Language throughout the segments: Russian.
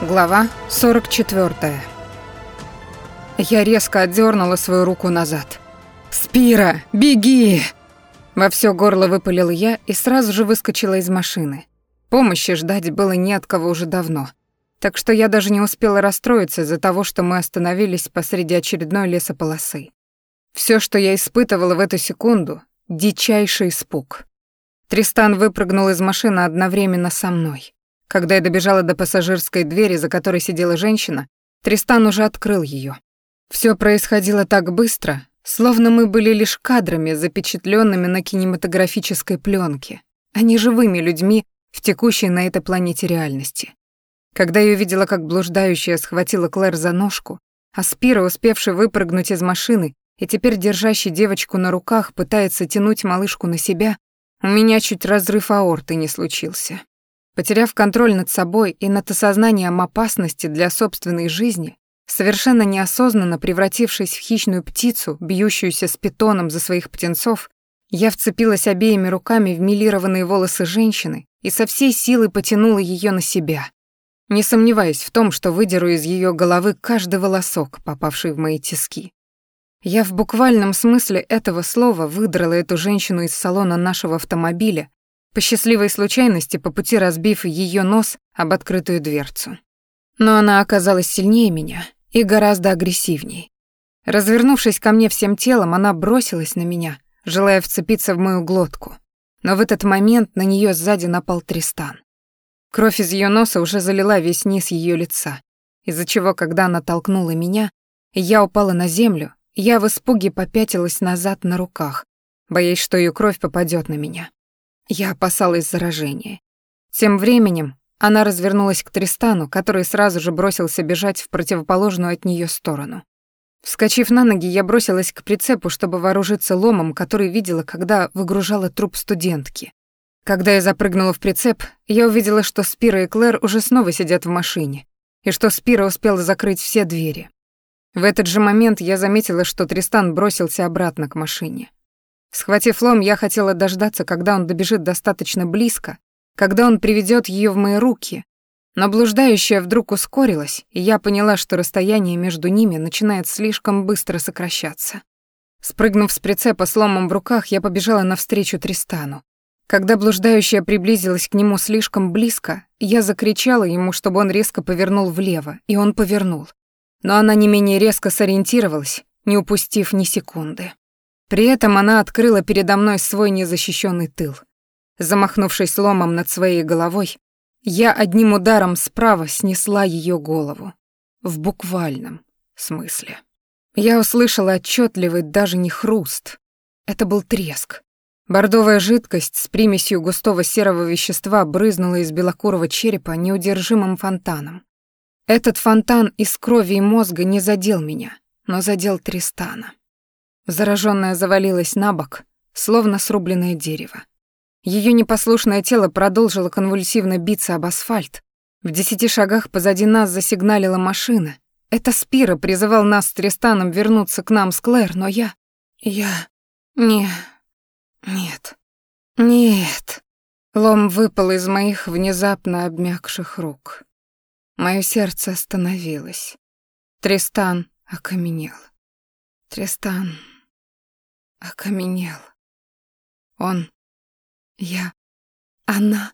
Глава 44. Я резко отдернула свою руку назад. «Спира, беги!» Во все горло выпалил я и сразу же выскочила из машины. Помощи ждать было не от кого уже давно. Так что я даже не успела расстроиться из-за того, что мы остановились посреди очередной лесополосы. Все, что я испытывала в эту секунду — дичайший испуг. Тристан выпрыгнул из машины одновременно со мной. Когда я добежала до пассажирской двери, за которой сидела женщина, Тристан уже открыл ее. Все происходило так быстро, словно мы были лишь кадрами, запечатленными на кинематографической пленке, а не живыми людьми в текущей на этой планете реальности. Когда я увидела, как блуждающая схватила Клэр за ножку, а Спира, успевший выпрыгнуть из машины и теперь держащий девочку на руках, пытается тянуть малышку на себя, у меня чуть разрыв аорты не случился. Потеряв контроль над собой и над осознанием опасности для собственной жизни, совершенно неосознанно превратившись в хищную птицу, бьющуюся с питоном за своих птенцов, я вцепилась обеими руками в милированные волосы женщины и со всей силы потянула ее на себя, не сомневаясь в том, что выдеру из ее головы каждый волосок, попавший в мои тиски. Я в буквальном смысле этого слова выдрала эту женщину из салона нашего автомобиля по счастливой случайности по пути разбив ее нос об открытую дверцу. Но она оказалась сильнее меня и гораздо агрессивней. Развернувшись ко мне всем телом, она бросилась на меня, желая вцепиться в мою глотку. Но в этот момент на нее сзади напал Тристан. Кровь из ее носа уже залила весь низ ее лица, из-за чего, когда она толкнула меня, я упала на землю, я в испуге попятилась назад на руках, боясь, что ее кровь попадет на меня. Я опасалась заражения. Тем временем она развернулась к Тристану, который сразу же бросился бежать в противоположную от нее сторону. Вскочив на ноги, я бросилась к прицепу, чтобы вооружиться ломом, который видела, когда выгружала труп студентки. Когда я запрыгнула в прицеп, я увидела, что Спира и Клэр уже снова сидят в машине, и что Спира успела закрыть все двери. В этот же момент я заметила, что Тристан бросился обратно к машине. Схватив лом, я хотела дождаться, когда он добежит достаточно близко, когда он приведет ее в мои руки, но блуждающая вдруг ускорилась, и я поняла, что расстояние между ними начинает слишком быстро сокращаться. Спрыгнув с прицепа с ломом в руках, я побежала навстречу Тристану. Когда блуждающая приблизилась к нему слишком близко, я закричала ему, чтобы он резко повернул влево, и он повернул. Но она не менее резко сориентировалась, не упустив ни секунды. При этом она открыла передо мной свой незащищенный тыл. Замахнувшись ломом над своей головой, я одним ударом справа снесла ее голову. В буквальном смысле. Я услышала отчетливый даже не хруст. Это был треск. Бордовая жидкость с примесью густого серого вещества брызнула из белокурого черепа неудержимым фонтаном. Этот фонтан из крови и мозга не задел меня, но задел Тристана. Зараженная завалилась на бок, словно срубленное дерево. Ее непослушное тело продолжило конвульсивно биться об асфальт. В десяти шагах позади нас засигналила машина. Это Спира призывал нас с Тристаном вернуться к нам с Клэр, но я... Я... Не... Нет. Нет. Лом выпал из моих внезапно обмякших рук. Мое сердце остановилось. Тристан окаменел. Тристан окаменел. Он... Я... Она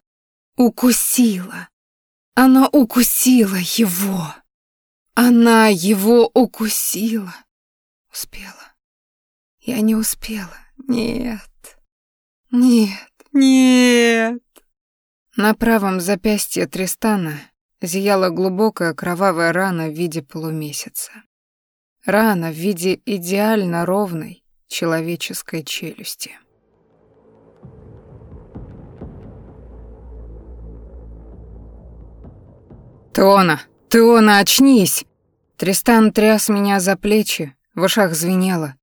укусила. Она укусила его. Она его укусила. Успела. Я не успела. Нет. Нет. Нет. На правом запястье Тристана зияла глубокая кровавая рана в виде полумесяца. Рана в виде идеально ровной, человеческой челюсти. «Теона! Теона, очнись!» Тристан тряс меня за плечи, в ушах звенело.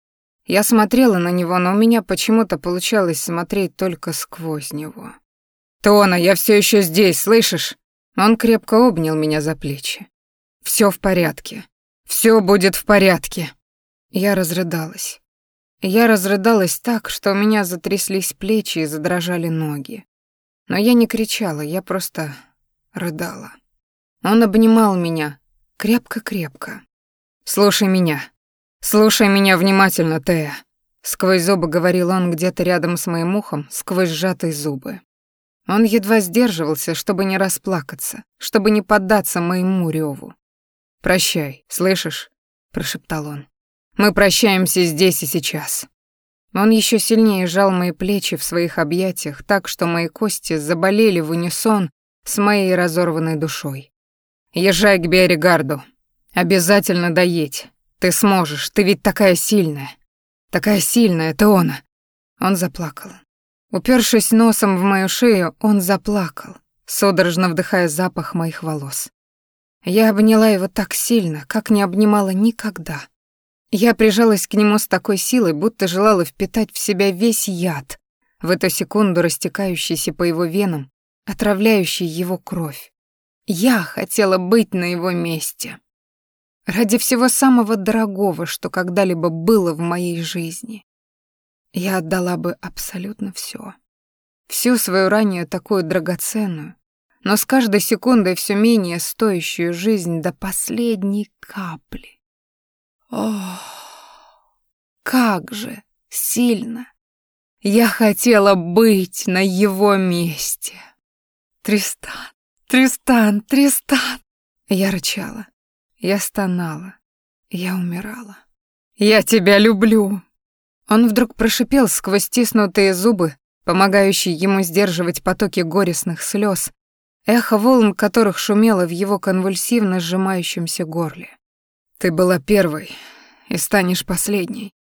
Я смотрела на него, но у меня почему-то получалось смотреть только сквозь него. «Теона, я все еще здесь, слышишь?» Он крепко обнял меня за плечи. Все в порядке. Все будет в порядке». Я разрыдалась. Я разрыдалась так, что у меня затряслись плечи и задрожали ноги. Но я не кричала, я просто рыдала. Он обнимал меня крепко-крепко. «Слушай меня. Слушай меня внимательно, Тея», — сквозь зубы говорил он где-то рядом с моим ухом, сквозь сжатые зубы. Он едва сдерживался, чтобы не расплакаться, чтобы не поддаться моему реву. «Прощай, слышишь?» — прошептал он. «Мы прощаемся здесь и сейчас». Он еще сильнее сжал мои плечи в своих объятиях, так что мои кости заболели в унисон с моей разорванной душой. «Езжай к Биоригарду. Обязательно доедь. Ты сможешь, ты ведь такая сильная. Такая сильная, это он». Он заплакал. Упершись носом в мою шею, он заплакал, судорожно вдыхая запах моих волос. Я обняла его так сильно, как не обнимала никогда. Я прижалась к нему с такой силой, будто желала впитать в себя весь яд, в эту секунду растекающийся по его венам, отравляющий его кровь. Я хотела быть на его месте. Ради всего самого дорогого, что когда-либо было в моей жизни. Я отдала бы абсолютно все, Всю свою ранее такую драгоценную, но с каждой секундой все менее стоящую жизнь до последней капли. Ох, как же сильно я хотела быть на его месте. Тристан, Тристан, Тристан. Я рычала, я стонала, я умирала. Я тебя люблю. Он вдруг прошипел сквозь стиснутые зубы, помогающие ему сдерживать потоки горестных слез, эхо волн которых шумело в его конвульсивно сжимающемся горле. «Ты была первой и станешь последней».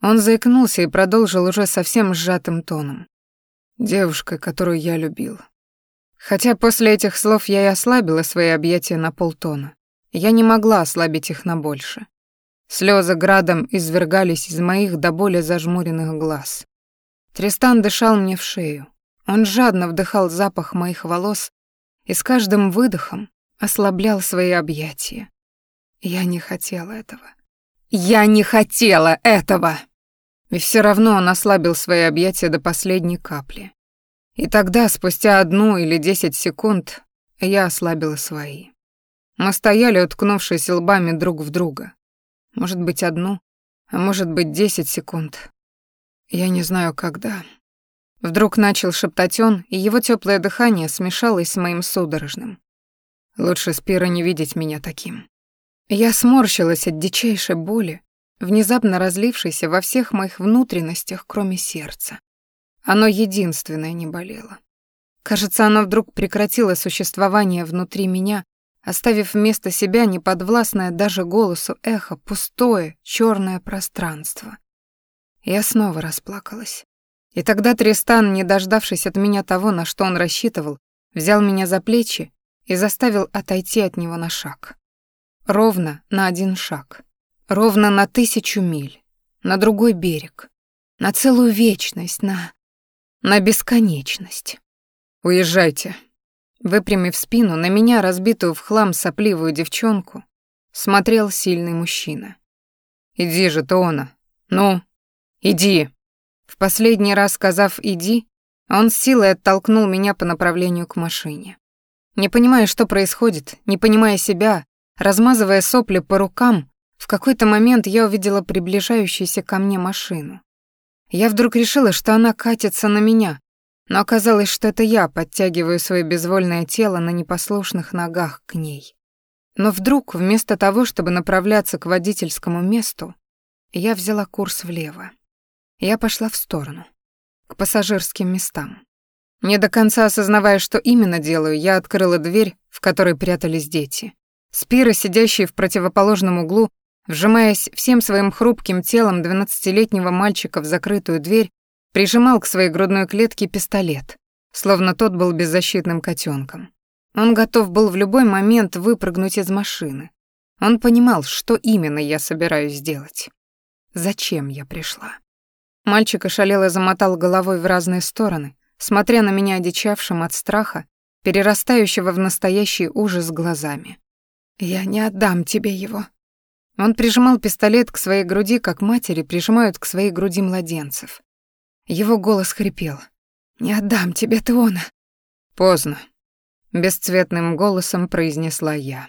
Он заикнулся и продолжил уже совсем сжатым тоном. «Девушкой, которую я любил». Хотя после этих слов я и ослабила свои объятия на полтона. Я не могла ослабить их на больше. Слезы градом извергались из моих до боли зажмуренных глаз. Тристан дышал мне в шею. Он жадно вдыхал запах моих волос и с каждым выдохом ослаблял свои объятия. Я не хотела этого. Я не хотела этого! И все равно он ослабил свои объятия до последней капли. И тогда, спустя одну или десять секунд, я ослабила свои. Мы стояли, уткнувшись лбами друг в друга. Может быть, одну, а может быть, десять секунд. Я не знаю, когда. Вдруг начал шептать он, и его теплое дыхание смешалось с моим судорожным. Лучше Спира не видеть меня таким. Я сморщилась от дичайшей боли, внезапно разлившейся во всех моих внутренностях, кроме сердца. Оно единственное не болело. Кажется, оно вдруг прекратило существование внутри меня, оставив вместо себя неподвластное даже голосу эхо пустое, черное пространство. Я снова расплакалась. И тогда Тристан, не дождавшись от меня того, на что он рассчитывал, взял меня за плечи и заставил отойти от него на шаг. Ровно на один шаг. Ровно на тысячу миль. На другой берег. На целую вечность, на... на бесконечность. «Уезжайте», Выпрямив спину, на меня, разбитую в хлам сопливую девчонку, смотрел сильный мужчина. «Иди же, Тона! Ну, иди!» В последний раз сказав «иди», он с силой оттолкнул меня по направлению к машине. Не понимая, что происходит, не понимая себя, размазывая сопли по рукам, в какой-то момент я увидела приближающуюся ко мне машину. Я вдруг решила, что она катится на меня, но оказалось, что это я подтягиваю свое безвольное тело на непослушных ногах к ней. Но вдруг, вместо того, чтобы направляться к водительскому месту, я взяла курс влево. Я пошла в сторону, к пассажирским местам. Не до конца осознавая, что именно делаю, я открыла дверь, в которой прятались дети. Спира, сидящий в противоположном углу, вжимаясь всем своим хрупким телом двенадцатилетнего мальчика в закрытую дверь, прижимал к своей грудной клетке пистолет, словно тот был беззащитным котенком. Он готов был в любой момент выпрыгнуть из машины. Он понимал, что именно я собираюсь сделать. Зачем я пришла? Мальчик ошалело замотал головой в разные стороны, смотря на меня одичавшим от страха, перерастающего в настоящий ужас глазами. «Я не отдам тебе его». Он прижимал пистолет к своей груди, как матери прижимают к своей груди младенцев. Его голос хрипел. «Не отдам тебе Теона». «Поздно». бесцветным голосом произнесла я.